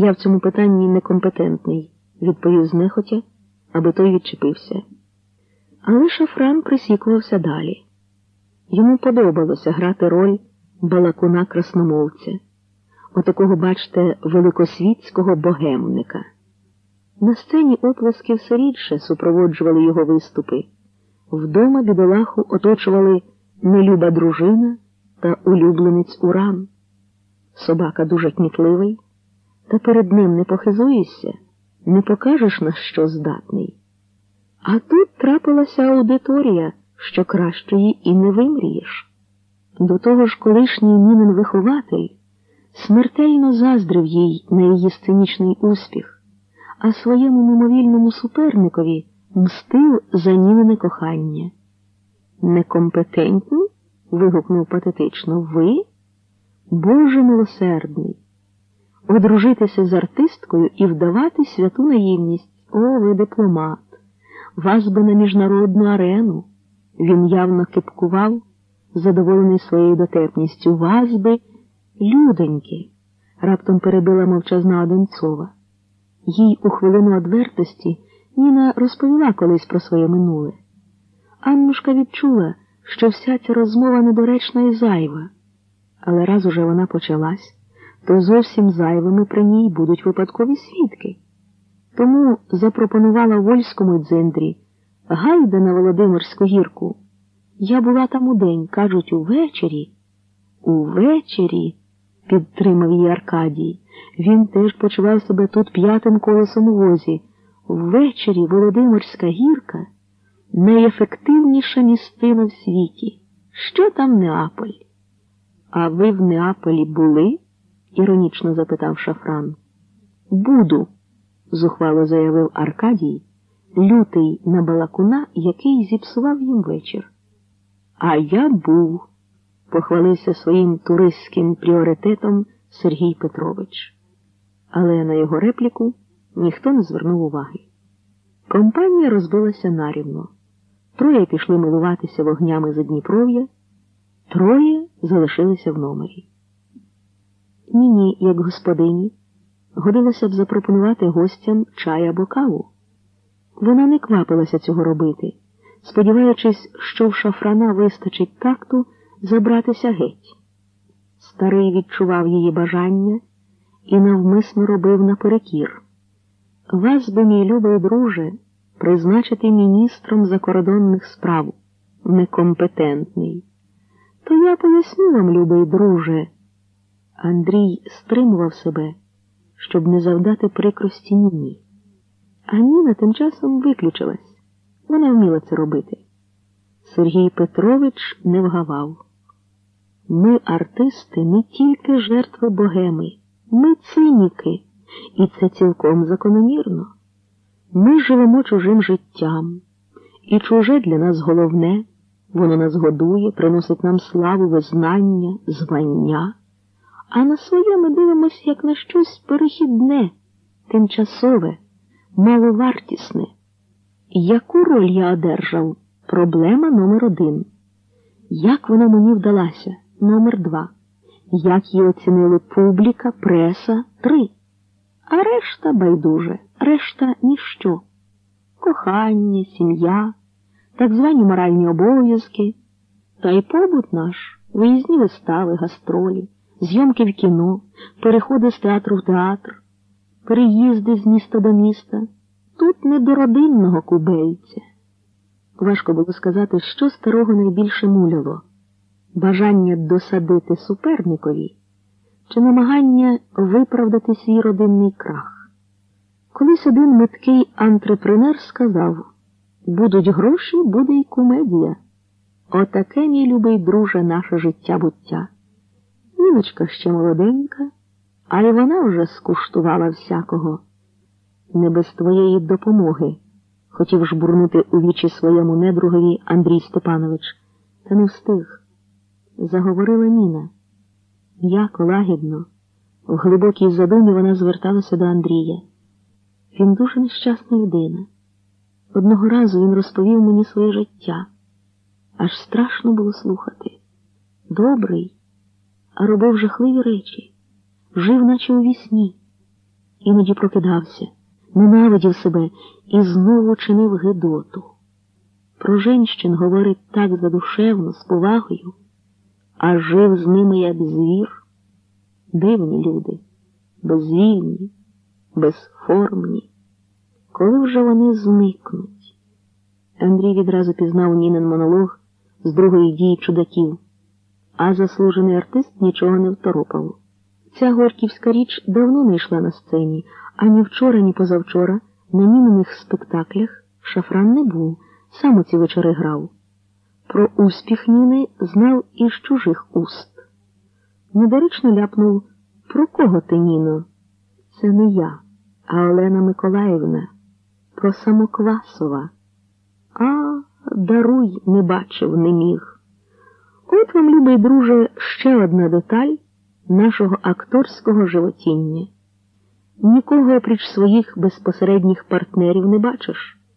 Я в цьому питанні некомпетентний, відповів знехотя, аби той відчепився. Але шафран присікувався далі. Йому подобалося грати роль балакуна красномовця, отакого, бачте, великосвітського богемника. На сцені оплески все рідше супроводжували його виступи. Вдома бідолаху оточували нелюба дружина та улюбленець Уран. Собака дуже кмітливий, та перед ним не похизуєшся, не покажеш на що здатний. А тут трапилася аудиторія, що кращої і не вимрієш. До того ж, колишній Нінин вихователь смертельно заздрив їй на її сценічний успіх, а своєму мимовільному суперникові мстив за Нінине кохання. Некомпетентні? вигукнув патетично. Ви? Боже милосердний! Одружитися з артисткою і вдавати святу наївність. О, ви дипломат! Вас би на міжнародну арену. Він явно кипкував, задоволений своєю дотепністю. Вас би, людоньки, раптом перебила мовчазна Одинцова. Їй у хвилину одвертості Ніна розповіла колись про своє минуле. Аннушка відчула, що вся ця розмова недоречна і зайва, але раз уже вона почалась, то зовсім зайвими при ній будуть випадкові свідки. Тому запропонувала Вольському дзендрі гайда на Володимирську гірку. Я була там удень, кажуть, увечері. Увечері, підтримав її Аркадій. Він теж почував себе тут п'ятим колесом у возі. Ввечері Володимирська гірка найефективніша містина в світі. Що там Неаполь? А ви в Неаполі були? Іронічно запитав Шафран. Буду, зухвало заявив Аркадій, лютий на балакуна, який зіпсував їм вечір. А я був, похвалився своїм туристським пріоритетом Сергій Петрович. Але на його репліку ніхто не звернув уваги. Компанія розбилася нарівно. Троє пішли милуватися вогнями за Дніпров'я, троє залишилися в номері. Ні, ні, як господині, годилося б запропонувати гостям чай або каву. Вона не квапилася цього робити, сподіваючись, що в шафрана вистачить такту забратися геть. Старий відчував її бажання і навмисно робив наперекір. Вас би, мій любий друже, призначити міністром закордонних справ некомпетентний. То я поясню вам, любий друже. Андрій стримував себе, щоб не завдати прикрості Ніні. А Ніна тим часом виключилась. Вона вміла це робити. Сергій Петрович не вгавав. Ми, артисти, не тільки жертви богеми, ми циніки, і це цілком закономірно. Ми живемо чужим життям, і чуже для нас головне, воно нас годує, приносить нам славу, визнання, звання, а на своє ми дивимося як на щось перехідне, тимчасове, маловартісне. Яку роль я одержав? Проблема номер один. Як вона мені вдалася? Номер два. Як її оцінили публіка, преса три. А решта байдуже, решта ніщо. Кохання, сім'я, так звані моральні обов'язки, та й побут наш, виїзні вистави, гастролі, зйомки в кіно, переходи з театру в театр, переїзди з міста до міста. Тут не до родинного кубельця. Важко було сказати, що старого найбільше муляло бажання досадити суперникові чи намагання виправдати свій родинний крах. Колись один меткий антрепренер сказав будуть гроші, буде й кумедія. Отаке, мій любий друже, наше життя буття. Ніночка ще молоденька, а й вона вже скуштувала всякого. Не без твоєї допомоги, хотів жбурнути у вічі своєму недругові Андрій Степанович, та не встиг. Заговорила Ніна. М'яко, лагідно, в глибокій задумі вона зверталася до Андрія. Він дуже нещасна людина. Одного разу він розповів мені своє життя. Аж страшно було слухати. Добрий, а робив жахливі речі, жив, наче у вісні. іноді прокидався, ненавидів себе і знову чинив гидоту. Про женщин говорить так задушевно, з повагою, а жив з ними як звір. Дивні люди, безвільні, безформні. Коли вже вони зникнуть? Андрій відразу пізнав Нінен монолог з другої дії чудаків, а заслужений артист нічого не второпав. Ця горківська річ давно не йшла на сцені, ані вчора, ні позавчора на німених спектаклях шафран не був, сам у ці вечори грав. Про успіх Ніни знав із чужих уст. Недоречно ляпнув Про кого ти, Ніно? Це не я, а Олена Миколаївна. Про Самоквасова. А, даруй, не бачив, не міг. От вам, любий друже, ще одна деталь нашого акторського животіння. Нікого опріч своїх безпосередніх партнерів не бачиш.